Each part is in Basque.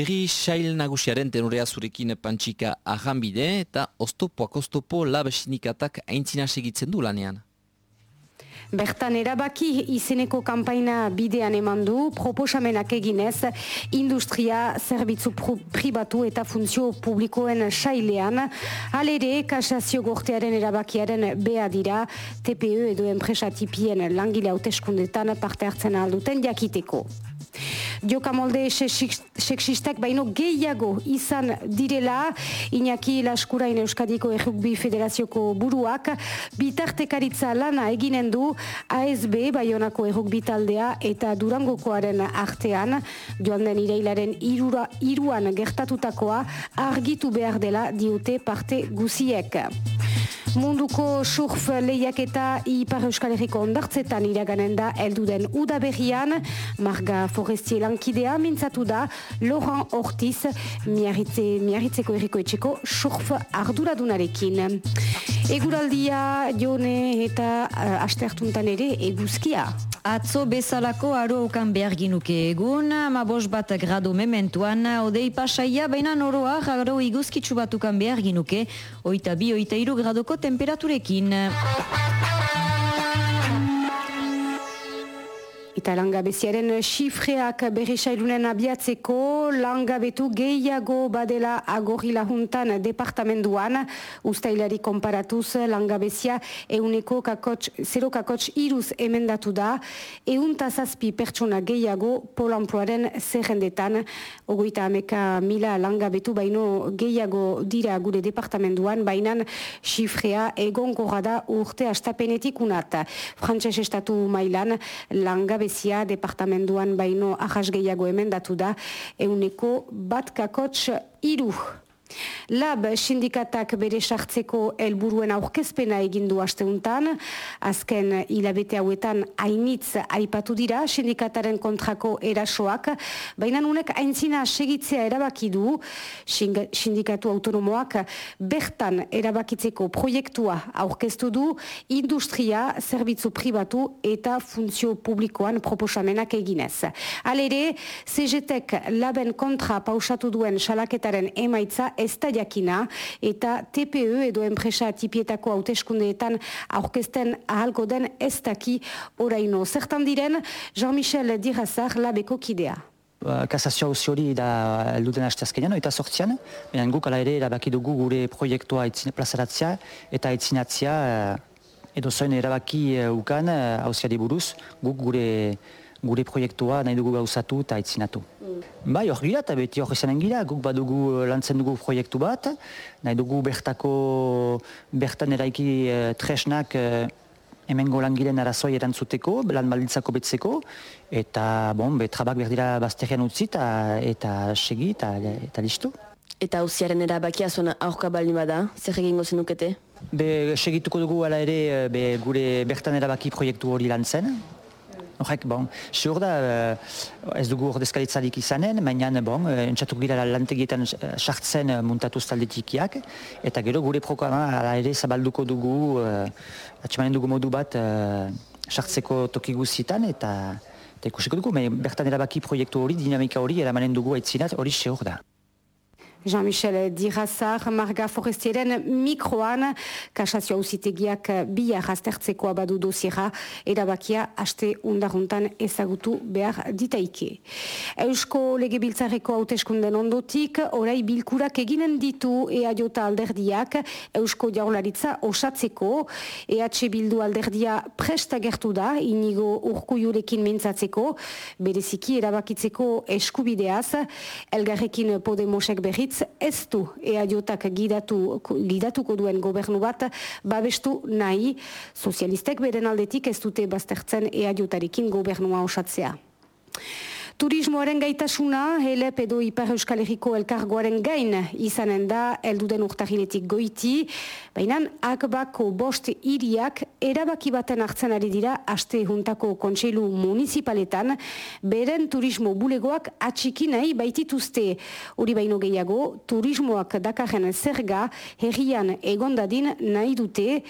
Herri sail nagusiaren tenorea zurekin pantxika ahanbide eta oztopoak oztopo lab sindikatak aintzina segitzen du lanean. Bertan erabaki izeneko kanpaina bidean eman du, proposamenak eginez, industria, zerbitzu pribatu eta funtzio publikoen sailean, alere kasazio gortearen erabakiaren bea dira, TPE edo enpresa tipien langile hauteskundetan parte hartzen alduten jakiteko jokamolde seksistak baino gehiago izan direla Iñaki Laskurain Euskadiko Errukbi Federazioko buruak bitartekaritza lana eginen du ASB Baionako Errukbi taldea eta Durangokoaren artean joan den ireilaren irura, iruan gertatutakoa argitu behar dela diute parte guziek. Munduko surf lehiak eta Ipar Euskal Herriko ondartzetan iraganen da elduden udaberrian, Marga Forestie lankidea mintzatu da Laurent Ortiz miarritze, miarritzeko erriko etxeko surf arduradunarekin. Eguraldia jone eta uh, aste ere eguzkia. Atzo bezalako aro okan behar ginuke egun, ma bos bat grado mementuan, odei pasaia, baina noroa aro iguzkitsu batukan behar ginuke, oita bi, oita iru gradoko temperaturekin. Eta langabeziaren xifreak berrisailunen abiatzeko, langabetu gehiago badela agorila juntan departamenduan, ustailari komparatuz langabezia euneko kakots, zero kakots iruz emendatu da, eunta zazpi pertsona gehiago polamploaren zerrendetan, ogoita ameka mila langabetu baino gehiago dira gure departamenduan, bainan xifrea egon da urte astapenetik unat. Frantses estatu mailan langabezia Galizia departamenduan baino ahas gehiago emendatu da euneko bat kakots iru. Lab sindikatak bere sartzeko helburuen aurkezpena egindu asteuntan, azken hilabete hauetan hainitz aipatu dira sindikataren kontrako erasoak, baina nunek aintzina segitzea erabaki du sindikatu autonomoak bertan erabakitzeko proiektua aurkeztu du industria, zerbitzu pribatu eta funtzio publikoan proposamenak eginez. Alere, CGTek laben kontra pausatu duen salaketaren emaitza ez da jakina eta TPE edo enpresa tipietako hauteskundeetan aurkezten ahalko den ez daki oraino. Zertan diren, Jean-Michel Dirazar labeko kidea. Ba, kasazio hauzi hori da elduden hasteazkenean, eta sortzian, baina guk ala ere erabaki dugu gure proiektua plazaratzea eta etzinatzea eh, edo zoin erabaki eh, ukan hauziari eh, buruz, guk gure gure proiektua nahi dugu gauzatu eta itzinatu. Mm. Bai, hor gira eta beti hor izanen gira, guk badugu eh, lantzen dugu proiektu bat, nahi dugu bertako, bertan eraiki eh, tresnak eh, hemengo langileen arazoi erantzuteko, lan baldintzako betzeko, eta bon, be, trabak berdira bazterian utzi eta, eta segi eta, eta listu. Eta hauziaren erabakia zuen aurka baldin bada, zer egingo zenukete? Be, segituko dugu ala ere be, gure bertan erabaki proiektu hori lantzen, Horrek, bon, seur da, uh, ez dugu ordezkalitzarik izanen, baina, bon, uh, entzatuk gira lantegietan eh, sartzen muntatuz taldetikiak, eta gero gure programa ala ere zabalduko dugu, atxemanen dugu modu bat, sartzeko toki guzietan, eta, eta ikusiko dugu, bertan erabaki proiektu hori, dinamika hori, eramanen dugu aitzinat, hori seur da. Jean-Michel Dirazar, Marga Forestieren mikroan, kasazio hausitegiak bi arrastertzeko abadu dosiera, erabakia haste undaruntan ezagutu behar ditaike. Eusko legebiltzareko hauteskunden ondotik, orai bilkurak eginen ditu EAJ alderdiak, Eusko jaularitza osatzeko, EH Bildu alderdia prestagertu da, inigo urkuiurekin mintzatzeko, bereziki erabakitzeko eskubideaz, elgarrekin Podemosek berrit, ez du eaiotak gidatu, gidatuko duen gobernu bat babestu nahi sozialistek beren aldetik ez dute baztertzen eaiotarekin gobernua osatzea. Turismoaren gaitasuna, helep edo Ipar Euskal Herriko elkargoaren gain izanen da elduden urtahiletik goiti, baina akbako bost iriak erabaki baten hartzen ari dira aste juntako kontseilu municipaletan, beren turismo bulegoak atxiki nahi baitituzte. Hori baino gehiago, turismoak dakarren zerga herrian egondadin nahi dute,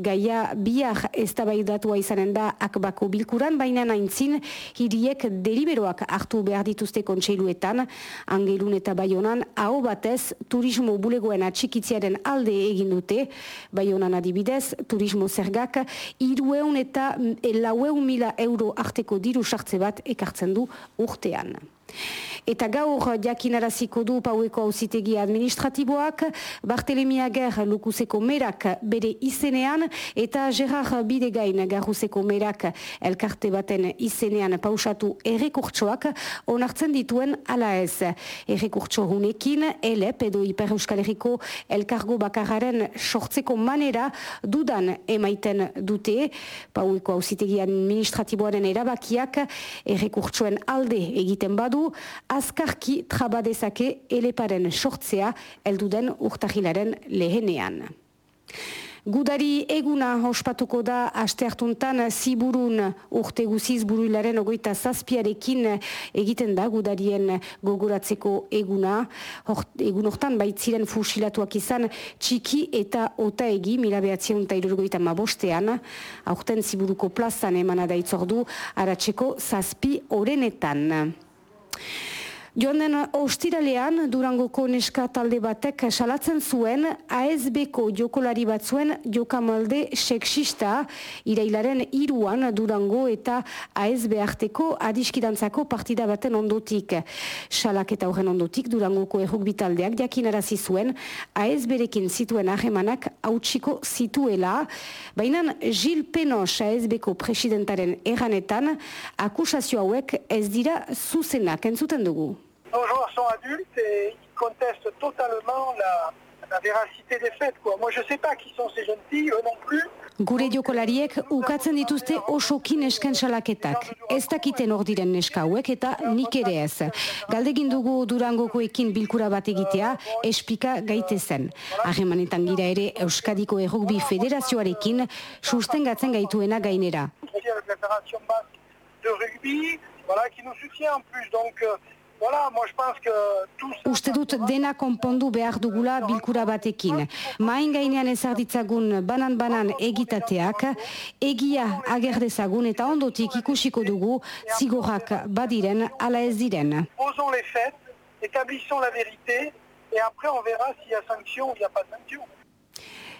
gaia bihar ez da izanen da akbako bilkuran, baina naintzin hiriek deliberoak hartu behar dituzte kontseiluetan, angelun eta baionan, hau batez turismo bulegoen atxikitziaren alde egin dute, baionan adibidez, turismo zergak, irueun eta laueun mila euro arteko diru sartze bat ekartzen du urtean. Eta gaur jakinaraziko du paueko hauzitegi administratiboak, Bartelemi Ager lukuzeko merak bere izenean, eta Gerard Bidegain garruzeko merak elkarte baten izenean pausatu errekurtsoak onartzen dituen ala ez. Errekurtso hunekin, elep edo Hiper Euskal Herriko elkargo bakararen sortzeko manera dudan emaiten dute, paueko hauzitegi administratiboaren erabakiak errekurtsoen alde egiten badu, azkarki trabadezake eleparen sortzea elduden urtahilaren lehenean. Gudari eguna ospatuko da aste hartuntan ziburun urte guziz buruilaren ogoita zazpiarekin egiten da gudarien gogoratzeko eguna. egun hortan baitziren fusilatuak izan txiki eta ota egi mila behatzen eta irurgoita mabostean. Aurten ziburuko plazan emanada itzordu aratzeko zazpi orenetan. Joan den ostiralean Durangoko neska talde batek salatzen zuen ASB-ko jokolari batzuen jokamalde seksista irailaren iruan Durango eta ASB arteko adiskidantzako partida baten ondotik. Salak eta horren ondotik Durangoko errukbi taldeak jakinarazi zuen ASB-rekin zituen ahemanak hautsiko zituela. Baina Gil Penos ASB-ko presidentaren erranetan akusazio hauek ez dira zuzenak entzuten dugu. Nos joueurs sont adultes et ils contestent totalement la, la véracité des faits. Quoi. Moi, je ne sais pas qui sont ces jeunes filles, eux non plus. Gure jokolariek ukatzen dituzte osokin esken salaketak. Ez dakiten hor diren neska hauek eta nik ere ez. Galdegin dugu durangokoekin bilkura bat egitea, espika gaitezen. Ahemanetan gira ere Euskadiko Errugbi Federazioarekin sustengatzen gaituena gainera. de rugby, voilà, qui nous soutient en plus. Donc, euh, Uste dut dena konpondu behar dugula bilkura batekin. Main gainean ezarditzagun banan-banan egitateak, egia agerdezagun eta ondotik ikusiko dugu zigorrak badiren ala ez diren. Posons les faits, établissons la vérité, et après on verra s'il y a sanction ou il n'y a pas sanction.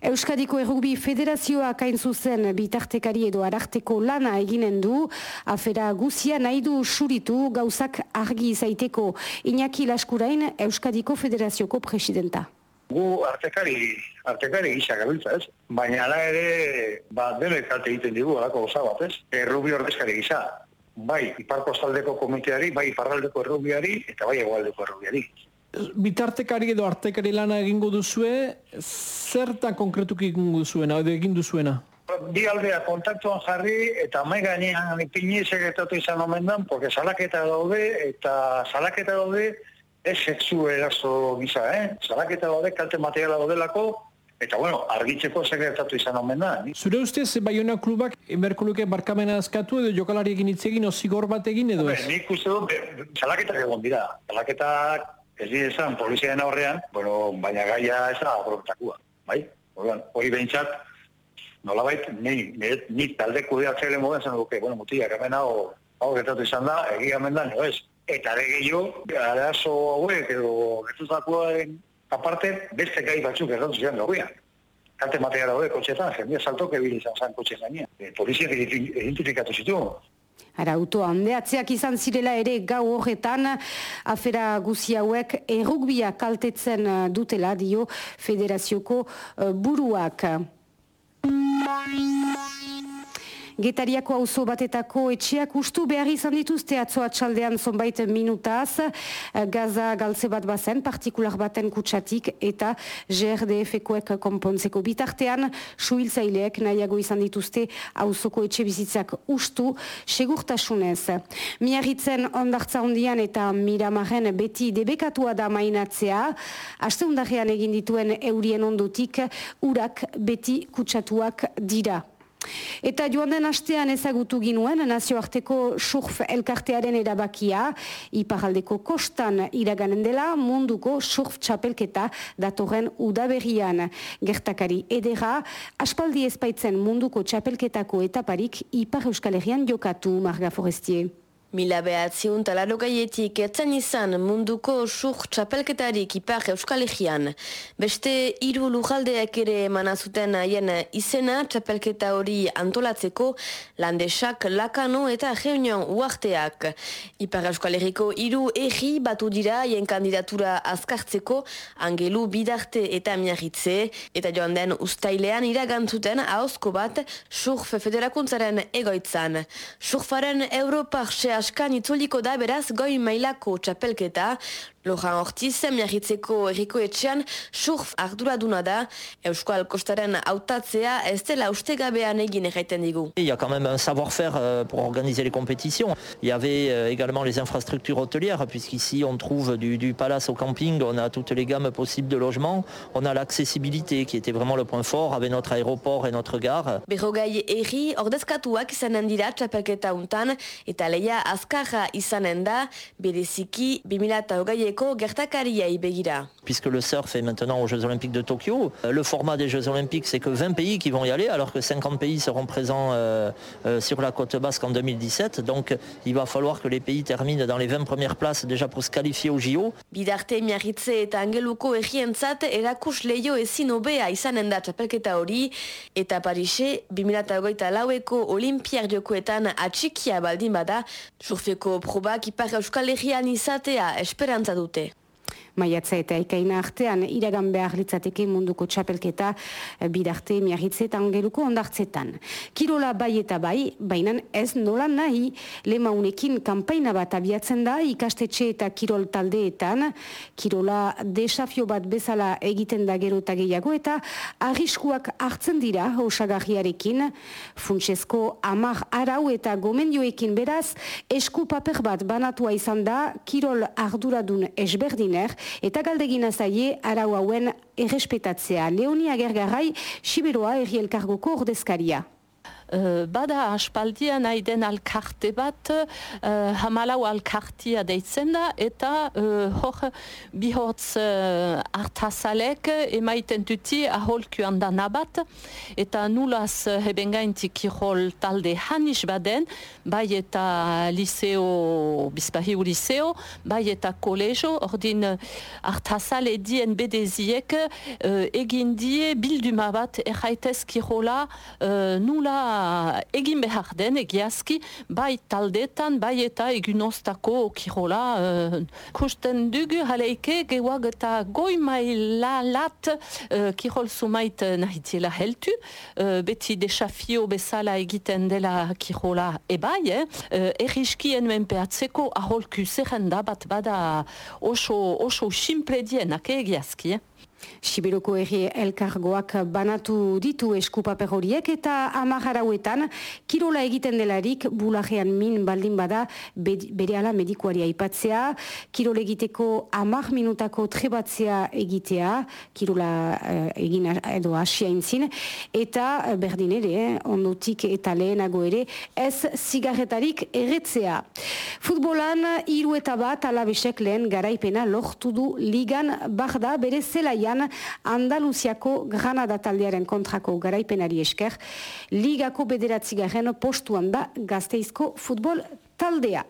Euskadiko Errugbi Federazioak hain zuzen bitartekari edo ararteko lana eginen du, afera guzia nahi du suritu gauzak argi zaiteko Iñaki Laskurain Euskadiko Federazioko presidenta. Gu artekari, artekari gisa gabiltza ez, baina ala ere, ba, dene kalte egiten digu, alako goza bat ez, errubi ordezkari gisa, bai, iparko komiteari, bai, iparraldeko errubiari, eta bai, egualdeko errubiari bitartekari edo artekari lana egingo duzue, zertan konkretuki egingo duzuena, edo egin duzuena? Bi aldea kontaktuan jarri eta mai gainean ipini segetatu izan omen dan, porque salaketa daude eta salaketa daude ez sexu eraso gisa, eh? Salaketa daude kalte materiala daudelako eta bueno, argitzeko sekretatu izan omen da. Zure ustez, Bayona klubak emberkuluke barkamena azkatu edo jokalari egin itzegin o bat egin edo ez? Nik uste dut, salaketak egon dira. Salaketak ez dira poliziaren aurrean, bueno, baina gaia ez da agrotakua, bai? Orduan, hori behintzat, nola bait, ni, ni, ni talde kudeatzele moden zen duke, bueno, mutia, hemen hau, hau getatu izan da, egia hemen da, no ez? Eta ere gehiago, arazo hauek edo getutakoaren aparte, beste gai batzuk erratu ziren gauean. Kante materiala daude kotxetan, jendia saltoke bil izan zan kotxe gainean. E, poliziak identifikatu zitu, Ara, auto handeatzeak izan zirela ere gau horretan, afera guzi hauek errugbia kaltetzen uh, dutela dio federazioko uh, buruak. Getariako auzo batetako etxeak ustu behar izan dituzte atzo atxaldean zonbait minutaz, gaza galtze bat bazen, partikular baten kutsatik eta GRDF-koek konpontzeko bitartean, suhiltzaileek nahiago izan dituzte auzoko etxe bizitzak ustu, segurtasunez. Miarritzen ondartza hondian eta miramaren beti debekatua da mainatzea, haste egin dituen eurien ondotik, urak beti kutsatuak dira. Eta joan den astean ezagutu ginuen nazioarteko surf elkartearen erabakia, iparaldeko kostan iraganen dela munduko surf txapelketa datorren udaberrian. Gertakari edera, aspaldi ezpaitzen munduko txapelketako etaparik ipar euskal herrian jokatu, Marga Forestier. Mila behatziun talaro gaietik etzen izan munduko sur txapelketarik ipar Euskal Egean. Beste hiru lujaldeak ere manazuten haien izena txapelketa hori antolatzeko landesak, lakano eta reunion uarteak. Ipar Euskal Herriko hiru egi batu dira haien kandidatura azkartzeko angelu bidarte eta miarritze eta joan den ustailean iragantzuten hauzko bat surf federakuntzaren egoitzan. Surfaren Europar askan itzuliko da beraz goi mailako txapelketa, Lohan Ortiz, miagitzeko erriko etxean, surf arduraduna da, Euskal Kostaren autatzea ez dela ustegabean egin erraiten digu. Il y a quand même un savoir-faire euh, pour organiser les compétitions. Il y avait euh, également les infrastructures hôtelières, puisqu'ici on trouve du, du palace au camping, on a toutes les gammes possibles de logements, on a l'accessibilité qui était vraiment le point fort avec notre aéroport et notre gare. Berrogai erri ordezkatuak izanen dira txapelketa untan, eta leia azkarra izanen da, bereziki 2008 Puisque le surf est maintenant aux Jeux Olympiques de Tokyo, euh, le format des Jeux Olympiques, c'est que 20 pays qui vont y aller, alors que 50 pays seront présents euh, euh, sur la côte basque en 2017. Donc il va falloir que les pays terminent dans les 20 premières places déjà pour se qualifier au JO. Bidarte miarritze eta angeluko egientzat erakus leio ezin obea izanen da txapelketa hori, eta Parise 2008 laueko olimpiar jokoetan atxikia baldin bada, surfeko probak ipar euskal egian izatea esperantza dute. Maiatza eta ekaina artean. Iragan behar litzateke munduko txapelketa eh, bidarte miarritze eta angeluko ondartzetan. Kirola bai eta bai, bainan ez nola nahi, lema unekin kampaina bat abiatzen da ikastetxe eta kirol taldeetan, kirola desafio bat bezala egiten da gero eta gehiago eta arriskuak hartzen dira osagarriarekin, funtsezko amar arau eta gomendioekin beraz, esku paper bat banatua izan da kirol arduradun esberdiner, eta galdegina zaie arau hauen errespetatzea. Leonia Gergarai, Siberoa errielkargoko ordezkaria. Bada aspaldian aiden alkarte bat, uh, hamalau alkartia deitzen da, eta uh, hor bihotz uh, artazalek emaiten duti aholkuan dana bat, eta nulaz hebengaintik ihol talde hanis baden, bai eta liceo, bizpahiu liceo, bai eta kolejo, ordin artazale dien bedeziek uh, egin die bilduma bat erraitez kirola uh, nula egin behar den egiazki bai taldetan, bai eta egunostako kirola uh, kusten dugu haleike gewag eta goi maila lat uh, kirol sumait nahitiela heltu uh, beti desafio bezala egiten dela kirola ebai eh? uh, erriskien menpeatzeko aholku zerrenda bat bada oso, oso simple dienak egiazki eh? Sibiroko erri elkargoak banatu ditu eskupaper horiek eta amajarauetan kirola egiten delarik bulajean min baldin bada bere ala medikuari aipatzea, kirol egiteko amar minutako trebatzea egitea, kirola eh, egin edo asia intzin, eta eh, berdin ere, eh, ondotik eta lehenago ere, ez zigarretarik erretzea. Futbolan, hiru eta bat alabesek lehen garaipena lortu du ligan barda bere zelaia Andaluziako Granada taldearen kontrako garaipenari esker, ligako bederatzi garen postuan da gazteizko futbol taldea.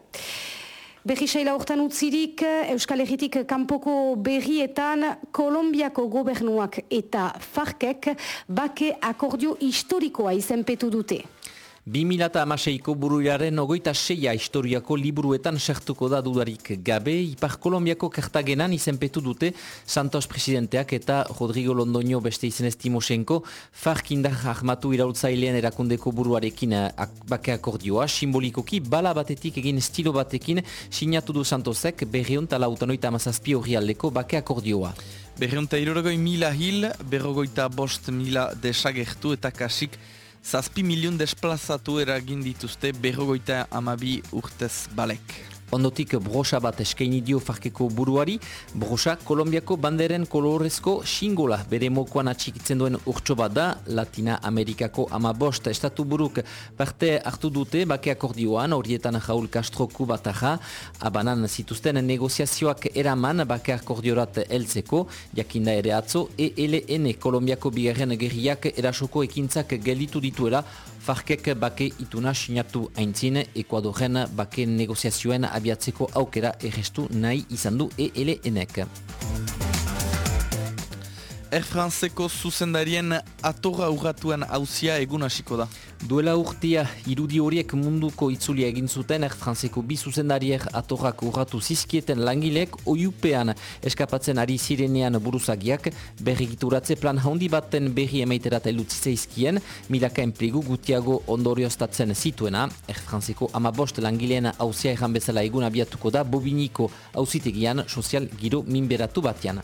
Berri saila hortan utzirik, Euskal Herritik kanpoko berrietan Kolombiako gobernuak eta Farkek bake akordio historikoa izenpetu dute. 2006ko buruiaren ogoita seia historiako liburuetan sartuko da dudarik gabe, Ipar Kolombiako kartagenan izenpetu dute Santos presidenteak eta Rodrigo Londoño beste izen estimosenko farkindar ahmatu iraultzailean erakundeko buruarekin bake akordioa, simbolikoki bala batetik egin estilo batekin sinatu du Santosek berrion tala utanoita amazazpi hori aldeko bake akordioa. Berrion irorogoi mila hil, berrogoita bost mila desagertu eta kasik Zazpi milion desplazatu eragin dituzte berrogoita amabi urtez balek. Ondotik brosa bat eskaini dio farkeko buruari, brosa Kolombiako banderen kolorezko xingola. Bere mokoan atxikitzen duen urtso bat da, Latina Amerikako ama bost estatu buruk parte hartu dute bake akordioan, horietan Jaul Castro kubataja, abanan zituzten negoziazioak eraman bake akordiorat eltzeko, jakinda ere atzo, ELN Kolombiako bigarren gerriak erasoko ekintzak gelditu dituela Farkek bake ituna sinatu aintzin, Ekuadoren bake negoziazioen abiatzeko aukera errestu nahi izan du ELNek. Air Franceko zuzendarien atorra urratuan hauzia egun hasiko da. Duela urtia irudi horiek munduko itzulia egin zuten Air Franceko bi zuzendariek atorrak urratu zizkieten langilek oiupean eskapatzen ari zirenean buruzagiak berrigituratze plan handi baten berri emaiterat elutzizeizkien milaka enplegu gutiago ondorioztatzen zituena. Air Franceko amabost langileen hauzia erran bezala egun abiatuko da Bobiniko hauzitegian sozial giro minberatu batean.